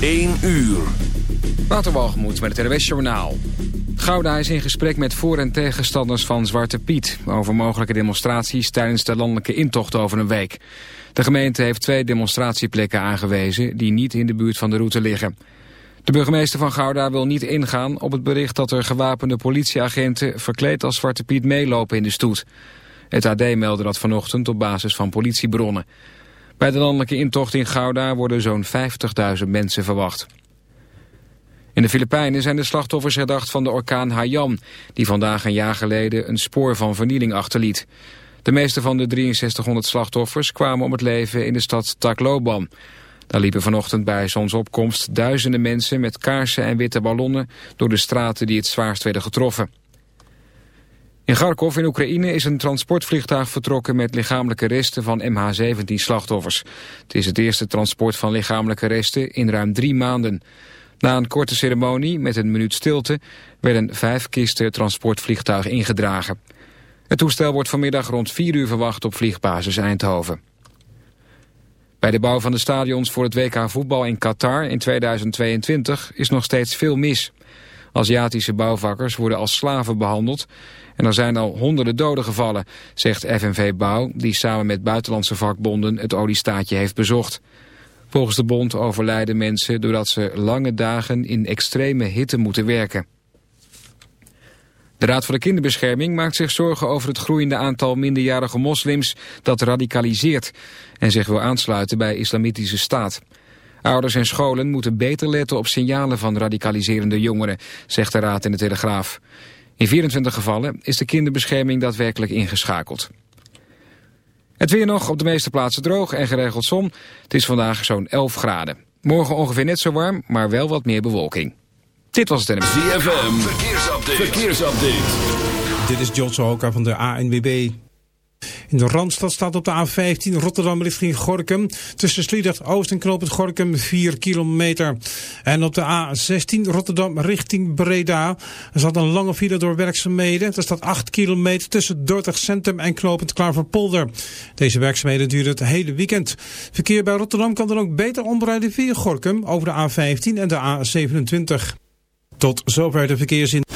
1 uur. Waterwalgemoed met het RWS Journaal. Gouda is in gesprek met voor- en tegenstanders van Zwarte Piet... over mogelijke demonstraties tijdens de landelijke intocht over een week. De gemeente heeft twee demonstratieplekken aangewezen... die niet in de buurt van de route liggen. De burgemeester van Gouda wil niet ingaan op het bericht... dat er gewapende politieagenten verkleed als Zwarte Piet meelopen in de stoet. Het AD meldde dat vanochtend op basis van politiebronnen. Bij de landelijke intocht in Gouda worden zo'n 50.000 mensen verwacht. In de Filipijnen zijn de slachtoffers herdacht van de orkaan Haiyan... die vandaag een jaar geleden een spoor van vernieling achterliet. De meeste van de 6300 slachtoffers kwamen om het leven in de stad Tacloban. Daar liepen vanochtend bij zonsopkomst duizenden mensen met kaarsen en witte ballonnen... door de straten die het zwaarst werden getroffen. In Kharkov in Oekraïne is een transportvliegtuig vertrokken met lichamelijke resten van MH17 slachtoffers. Het is het eerste transport van lichamelijke resten in ruim drie maanden. Na een korte ceremonie met een minuut stilte werden vijf kisten transportvliegtuig ingedragen. Het toestel wordt vanmiddag rond 4 uur verwacht op vliegbasis Eindhoven. Bij de bouw van de stadions voor het WK voetbal in Qatar in 2022 is nog steeds veel mis. Aziatische bouwvakkers worden als slaven behandeld en er zijn al honderden doden gevallen, zegt FNV Bouw, die samen met buitenlandse vakbonden het oliestaatje heeft bezocht. Volgens de bond overlijden mensen doordat ze lange dagen in extreme hitte moeten werken. De Raad voor de Kinderbescherming maakt zich zorgen over het groeiende aantal minderjarige moslims dat radicaliseert en zich wil aansluiten bij islamitische staat. Ouders en scholen moeten beter letten op signalen van radicaliserende jongeren, zegt de Raad in de Telegraaf. In 24 gevallen is de kinderbescherming daadwerkelijk ingeschakeld. Het weer nog op de meeste plaatsen droog en geregeld zon. Het is vandaag zo'n 11 graden. Morgen ongeveer net zo warm, maar wel wat meer bewolking. Dit was het NMC. ZFM, verkeersupdate. verkeersupdate. Dit is John Sohoka van de ANWB. In de Randstad staat op de A15 Rotterdam richting Gorkum. Tussen Sliedrecht Oost en Knoopend Gorkum 4 kilometer. En op de A16 Rotterdam richting Breda. Er zat een lange file door werkzaamheden. Er staat 8 kilometer tussen Dordrecht Centrum en Knopend Klaverpolder. Deze werkzaamheden duren het hele weekend. Verkeer bij Rotterdam kan dan ook beter omrijden via Gorkum over de A15 en de A27. Tot zover de verkeersin.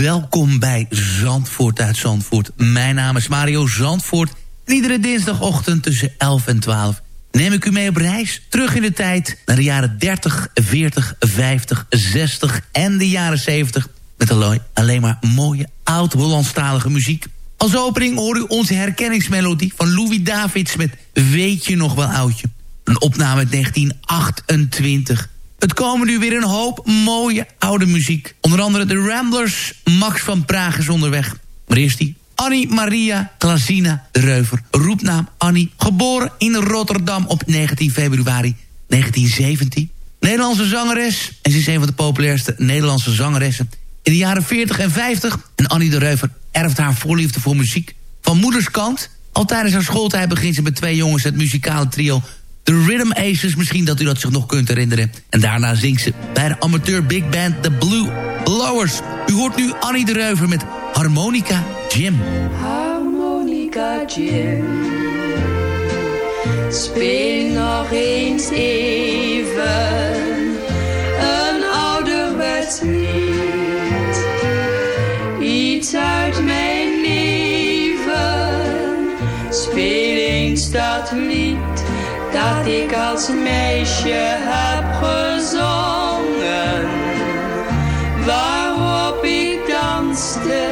Welkom bij Zandvoort uit Zandvoort. Mijn naam is Mario Zandvoort. En iedere dinsdagochtend tussen 11 en 12 neem ik u mee op reis. Terug in de tijd naar de jaren 30, 40, 50, 60 en de jaren 70. Met alleen, maar mooie oud-Hollandstalige muziek. Als opening hoor u onze herkenningsmelodie van Louis Davids met Weet je nog wel oudje. Een opname uit 1928. Het komen nu weer een hoop mooie oude muziek. Onder andere de Ramblers, Max van Praag is onderweg. Maar eerst die Annie Maria Glazina de Reuver. Roepnaam Annie, geboren in Rotterdam op 19 februari 1917. Nederlandse zangeres. En ze is een van de populairste Nederlandse zangeressen in de jaren 40 en 50. En Annie de Reuver erft haar voorliefde voor muziek van moederskant. Al tijdens haar schooltijd begint ze met twee jongens het muzikale trio... The Rhythm Aces, misschien dat u dat zich nog kunt herinneren. En daarna zingt ze bij de amateur big band The Blue Blowers. U hoort nu Annie de Reuver met Harmonica Jim. Harmonica Jim. Speel nog eens even een ouderwets lied. Iets uit mijn leven. Speel eens dat lied dat ik als meisje heb gezongen. Waarop ik danste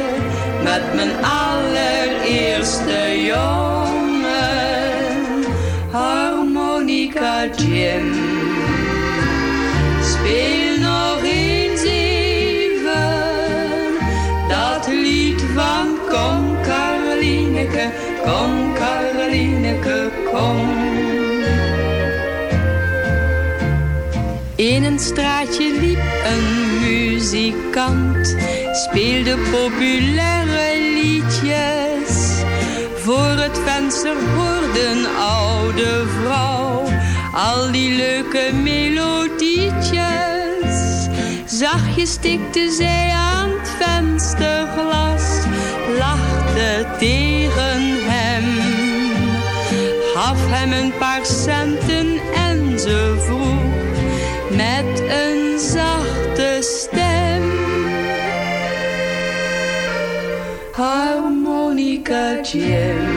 met mijn allereerste jongen. Harmonica Jim. Straatje liep een muzikant, speelde populaire liedjes. Voor het venster hoorde een oude vrouw al die leuke melodietjes. Zachtjes tikte zij aan het vensterglas, lachte tegen hem. Gaf hem een paar centen en ze vroeg met een zachte stem. Harmonica Jim,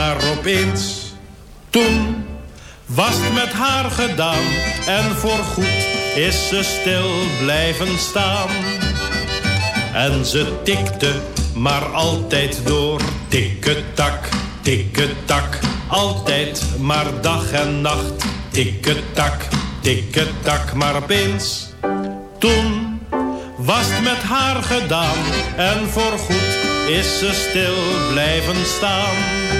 Maar opeens, toen was het met haar gedaan en voorgoed is ze stil blijven staan. En ze tikte maar altijd door, tikketak, tikketak, altijd maar dag en nacht, tikketak, tikketak, maar opeens, toen was het met haar gedaan en voorgoed is ze stil blijven staan.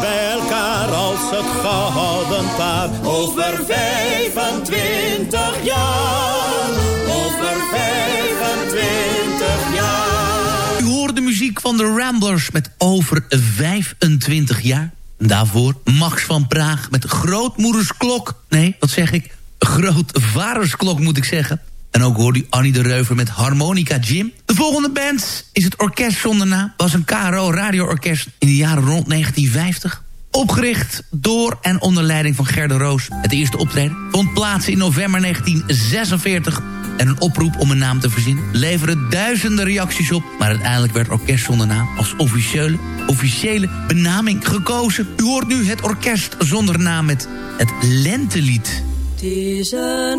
Bij elkaar als het gehouden paar. Over 25 jaar. Over 25 jaar. U hoort de muziek van de Ramblers met over 25 jaar. Daarvoor Max van Praag met Grootmoedersklok. Nee, wat zeg ik? Grootvadersklok moet ik zeggen. En ook hoorde u Annie de Reuver met Harmonica Jim. De volgende band is het Orkest Zonder Naam. was een KRO radioorkest in de jaren rond 1950. Opgericht door en onder leiding van Gerda Roos. Het eerste optreden vond plaats in november 1946 en een oproep om een naam te verzinnen... leveren duizenden reacties op... maar uiteindelijk werd Orkest Zonder Naam als officiële, officiële benaming gekozen. U hoort nu het Orkest Zonder Naam met het Lentelied. Het is een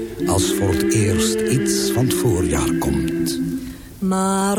als voor het eerst iets van het voorjaar komt. Maar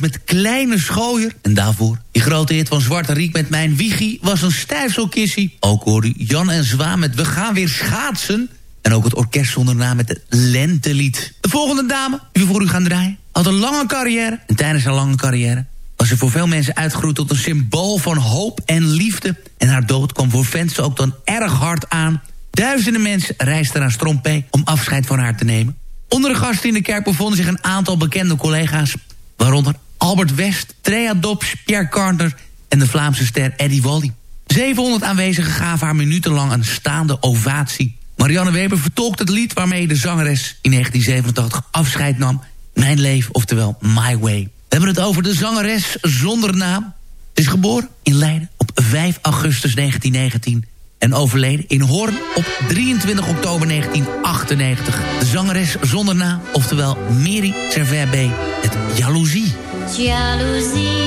met kleine schooier. En daarvoor die grote hit van Zwarte Riek met Mijn Wiegie was een stijfselkissie. Ook hoorde Jan en Zwaan met We gaan weer schaatsen. En ook het orkest zonder naam met het Lentelied. De volgende dame die we voor u gaan draaien had een lange carrière. En tijdens haar lange carrière was ze voor veel mensen uitgegroeid tot een symbool van hoop en liefde. En haar dood kwam voor fans ook dan erg hard aan. Duizenden mensen reisden naar Strompé om afscheid van haar te nemen. Onder de gasten in de kerk bevonden zich een aantal bekende collega's... waaronder Albert West, Trea Dobbs, Pierre Carter... en de Vlaamse ster Eddie Wally. 700 aanwezigen gaven haar minutenlang een staande ovatie. Marianne Weber vertolkt het lied waarmee de zangeres in 1987 afscheid nam... Mijn leven, oftewel My Way. We hebben het over de zangeres zonder naam. Ze is geboren in Leiden op 5 augustus 1919 en overleden in Hoorn op 23 oktober 1998. De zangeres zonder naam, oftewel Mary Servet het Jaloezie. Jaloezie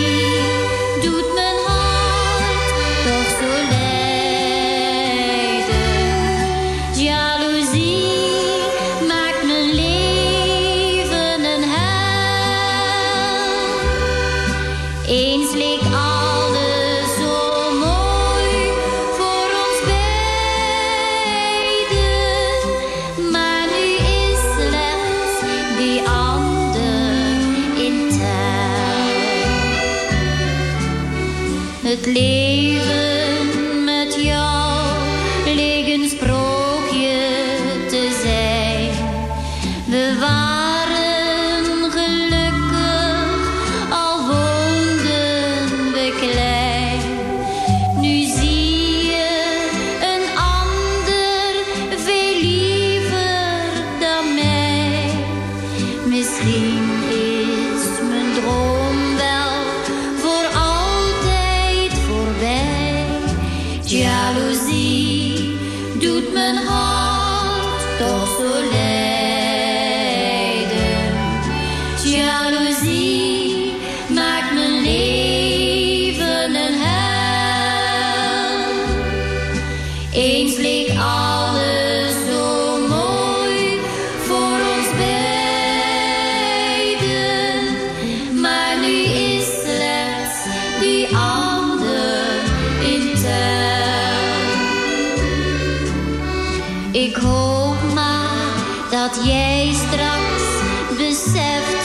dat jij straks beseft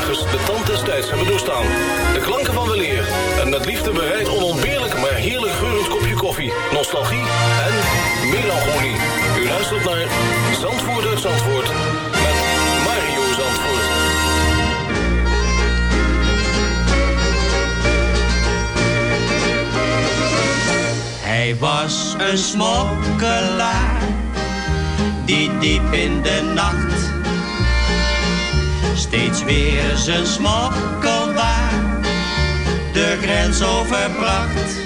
de tand des tijds hebben doorstaan. De klanken van weleer en met liefde bereid onontbeerlijk maar heerlijk geurend kopje koffie, nostalgie en melancholie. U luistert naar Zandvoort uit Zandvoort met Mario Zandvoort. Hij was een smokkelaar die diep in de nacht steeds weer zijn smokkelwaar de grens overbracht.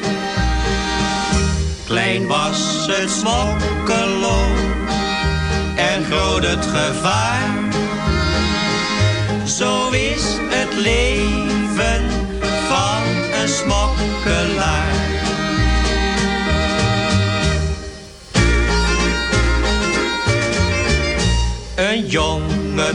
Klein was het smokkelo en groot het gevaar. Zo is het leven van een smokkelaar. Een jonge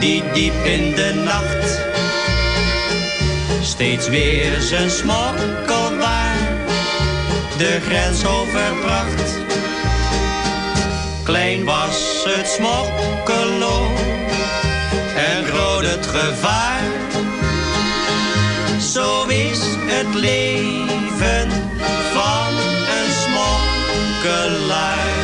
die diep in de nacht steeds weer zijn smokkelwaar de grens overbracht. Klein was het smokkelo en groot het gevaar. Zo is het leven van een smokkelaar.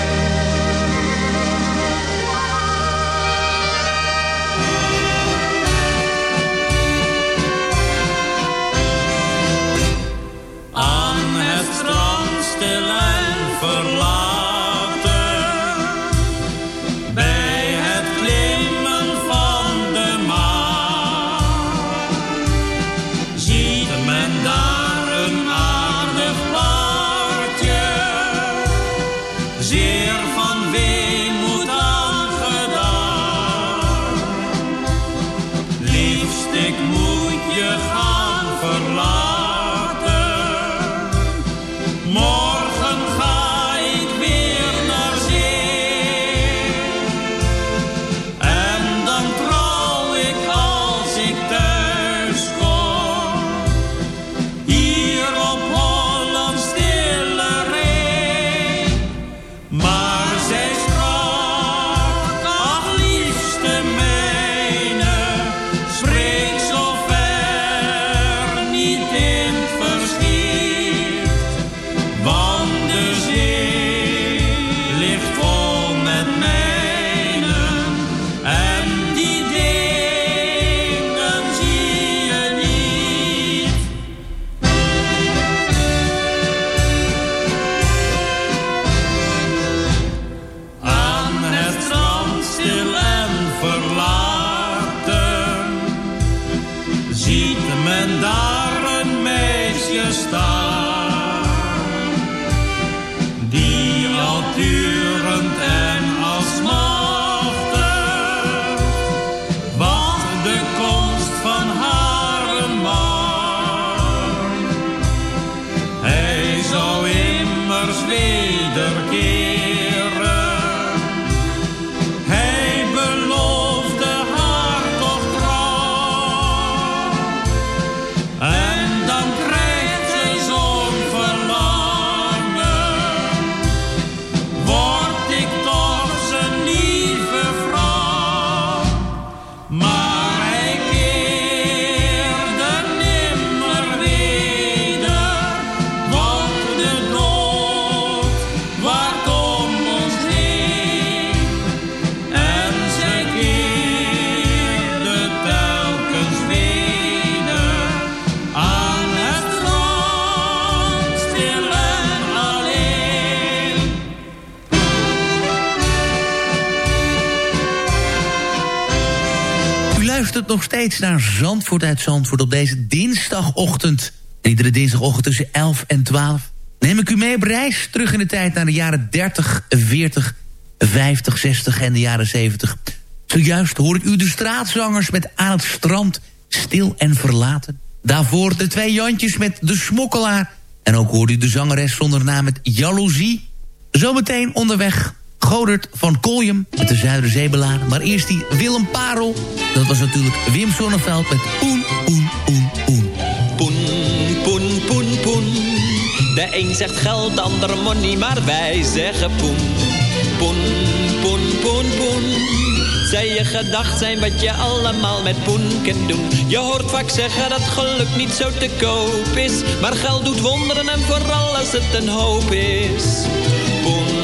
Nog steeds naar Zandvoort uit Zandvoort op deze dinsdagochtend. En iedere dinsdagochtend tussen 11 en 12 neem ik u mee op reis terug in de tijd naar de jaren 30, 40, 50, 60 en de jaren 70. Zojuist hoor ik u de straatzangers met Aan het strand, stil en verlaten. Daarvoor de twee Jantjes met De Smokkelaar. En ook hoorde u de zangeres zonder naam met Jaloezie. Zometeen onderweg Godert van Koljem met de Zuiderzeebelaar. Maar eerst die Willem Parel. Dat was natuurlijk Wim Sonneveld met Poen, Poen, Poen, Poen. Poen, poen, poen, poen. De een zegt geld, de ander money, maar wij zeggen poen. Poen, poen, poen, poen. Zij je gedacht zijn wat je allemaal met poen kunt doen. Je hoort vaak zeggen dat geluk niet zo te koop is. Maar geld doet wonderen en vooral als het een hoop is. Poen,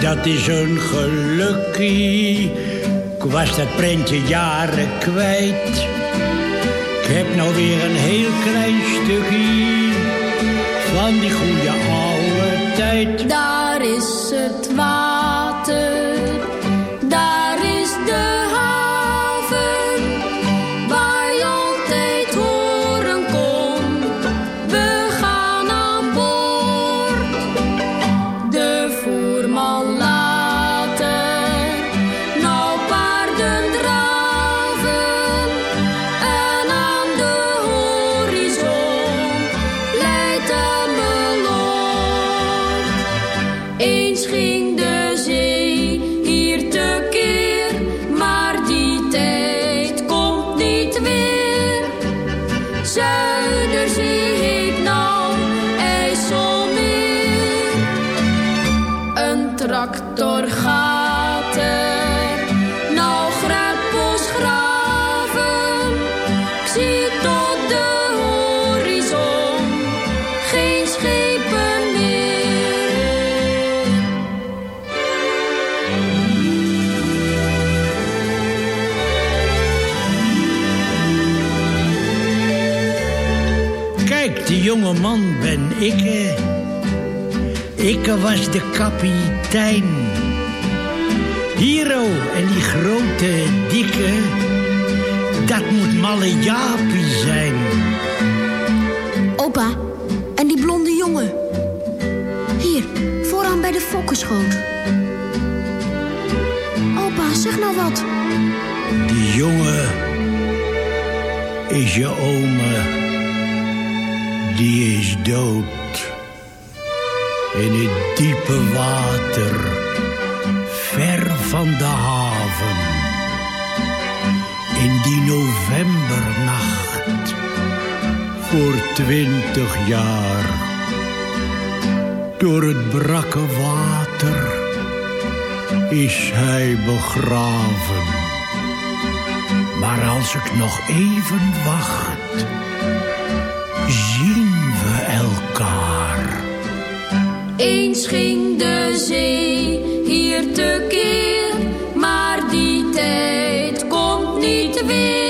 Dat is een gelukkie. Ik was dat prentje jaren kwijt. Ik heb nou weer een heel klein stukje van die goede oude tijd. Daar is het water, jonge man ben ik. Ik was de kapitein. Hero en die grote dikke, dat moet malle Jaapie zijn. Opa, en die blonde jongen. Hier, vooraan bij de fokkenschoot. Opa, zeg nou wat. Die jongen is je ome. Die is dood. In het diepe water, ver van de haven. In die novembernacht, voor twintig jaar. Door het brakke water is hij begraven. Maar als ik nog even wacht, Eens ging de zee hier tekeer, maar die tijd komt niet weer.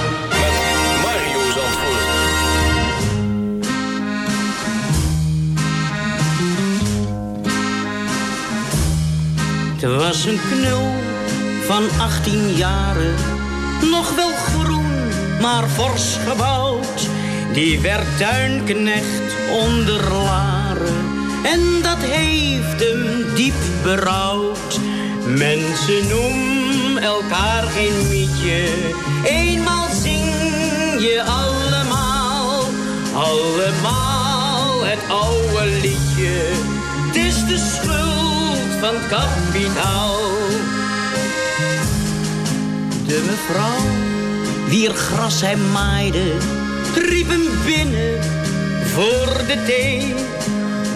Het was een knul van 18 jaren, nog wel groen, maar fors gebouwd. Die werd tuinknecht onder Laren en dat heeft hem diep berouwd. Mensen noemen elkaar geen mietje, eenmaal zing je allemaal, allemaal het oude liedje. Kapitaal. De mevrouw, wier gras hij maaide, riep hem binnen voor de thee.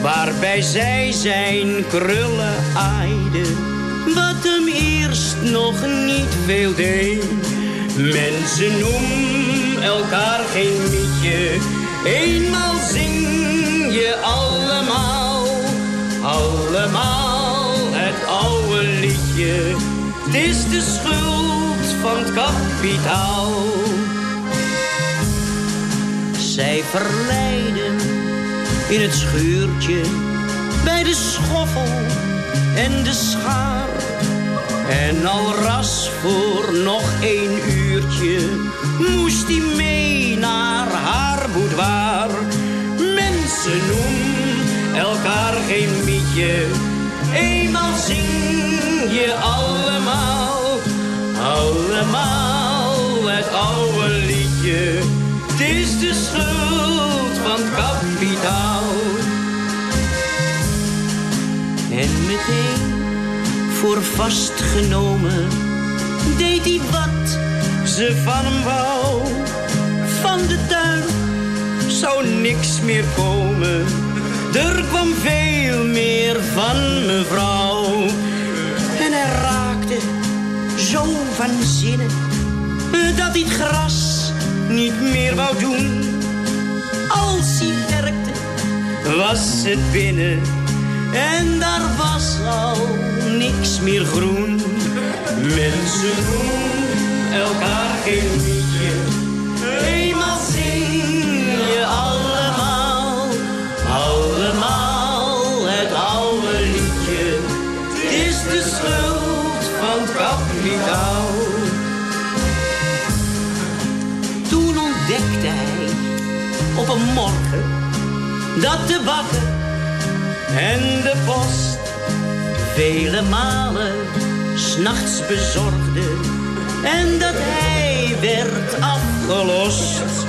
Waarbij zij zijn krullen aaide, wat hem eerst nog niet veel deed. Mensen noemen elkaar geen mietje, eenmaal zing je allemaal, allemaal liedje. Het is de schuld van het kapitaal. Zij verleiden in het schuurtje bij de schoffel en de schaar. En al ras voor nog één uurtje moest hij mee naar haar boudoir. Mensen noemen elkaar geen mietje, eenmaal zing je allemaal, allemaal het oude liedje. Het is de schuld van kapitaal. En meteen voor vastgenomen deed hij wat ze van hem wou. Van de tuin zou niks meer komen. Er kwam veel meer van mevrouw. Zo van zinnen dat hij het gras niet meer wou doen. Als hij werkte was het binnen en daar was al niks meer groen. Mensen doen elkaar geen liedje. Kapitaal. Toen ontdekte hij op een morgen dat de bakker en de post vele malen s'nachts bezorgde en dat hij werd afgelost.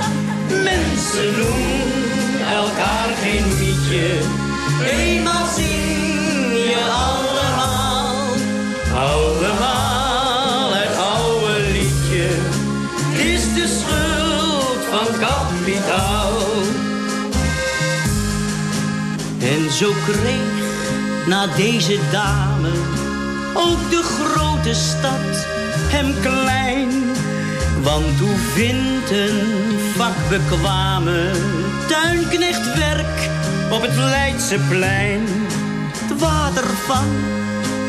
Mensen doen elkaar geen liedje, eenmaal zing je allemaal, allemaal zo kreeg na deze dame ook de grote stad hem klein. Want hoe vindt een vakbekwame tuinknecht werk op het Leidseplein? Het water van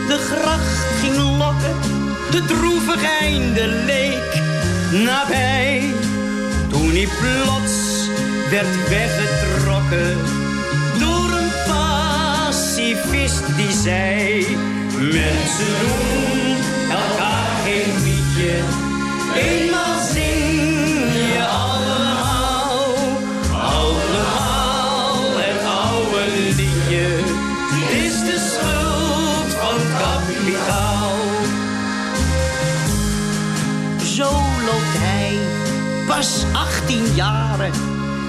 de gracht ging lokken, de droevig einde leek nabij. Toen hij plots werd weggetrokken pacifist die zei... Mensen doen elkaar geen liedje, eenmaal zing je allemaal. Allemaal het oude liedje, is de schuld van kapitaal. Zo loopt hij, pas 18 jaren,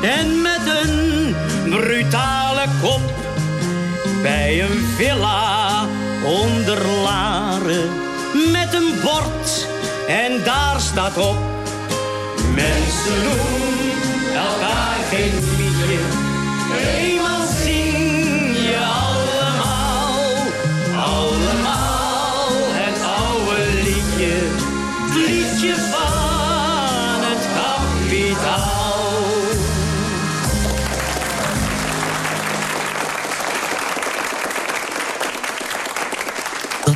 en met een brutale kop bij een villa onder Laren met een bord en daar staat op. Mensen doen elkaar geen liedje,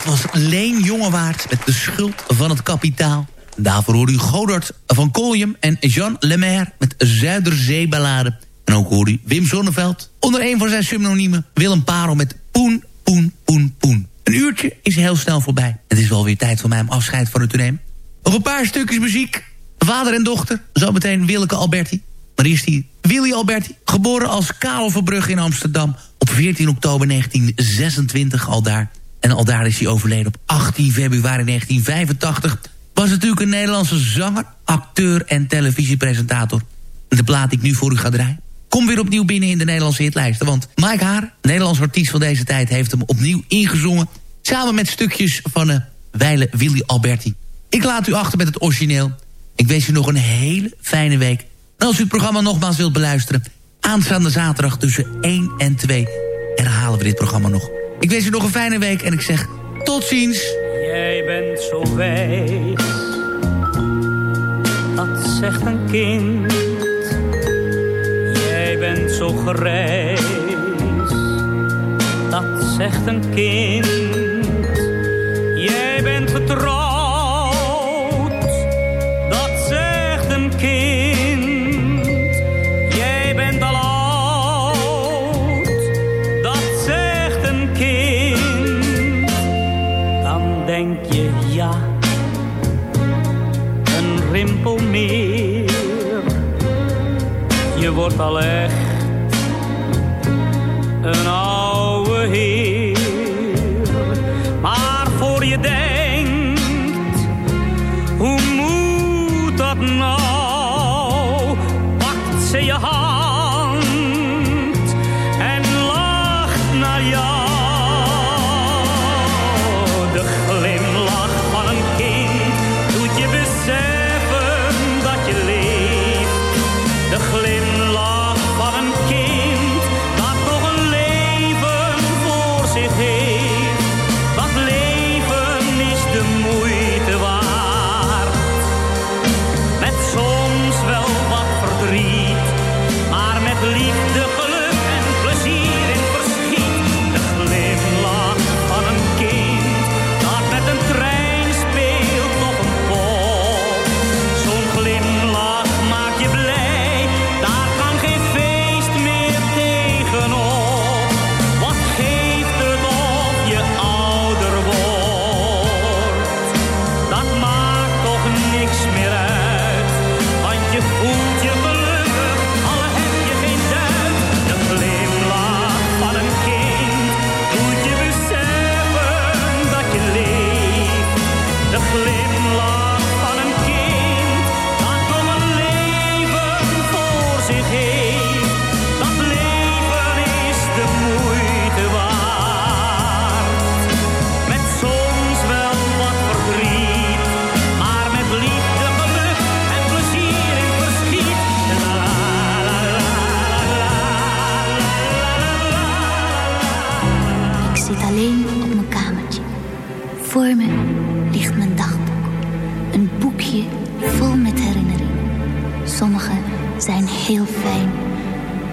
Dat was Leen Jongewaard met de schuld van het kapitaal. Daarvoor hoorde u Godard van Koljem en Jean Lemaire met Zuiderzeeballade. En ook hoorde u Wim Zonneveld onder een van zijn synonymen Willem Parel met Poen, Poen, Poen, Poen. Een uurtje is heel snel voorbij. Het is wel weer tijd voor mij om afscheid van u te nemen. Nog een paar stukjes muziek. Vader en dochter, zometeen Willeke Alberti. Maar eerst hier Willy Alberti, geboren als Karel Verbrugge in Amsterdam... op 14 oktober 1926 al daar. En al daar is hij overleden op 18 februari 1985. Was natuurlijk een Nederlandse zanger, acteur en televisiepresentator. De plaat die ik nu voor u ga draaien. Kom weer opnieuw binnen in de Nederlandse hitlijsten. Want Mike Haar, Nederlands artiest van deze tijd... heeft hem opnieuw ingezongen. Samen met stukjes van uh, Weile Willy Alberti. Ik laat u achter met het origineel. Ik wens u nog een hele fijne week. En als u het programma nogmaals wilt beluisteren... aanstaande zaterdag tussen 1 en 2 herhalen we dit programma nog. Ik wens u nog een fijne week en ik zeg tot ziens. Jij bent zo wijs, dat zegt een kind. Jij bent zo grijs, dat zegt een kind. Wordt al echt een oude heer. Maar voor je denkt,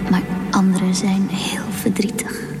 maar anderen zijn heel verdrietig.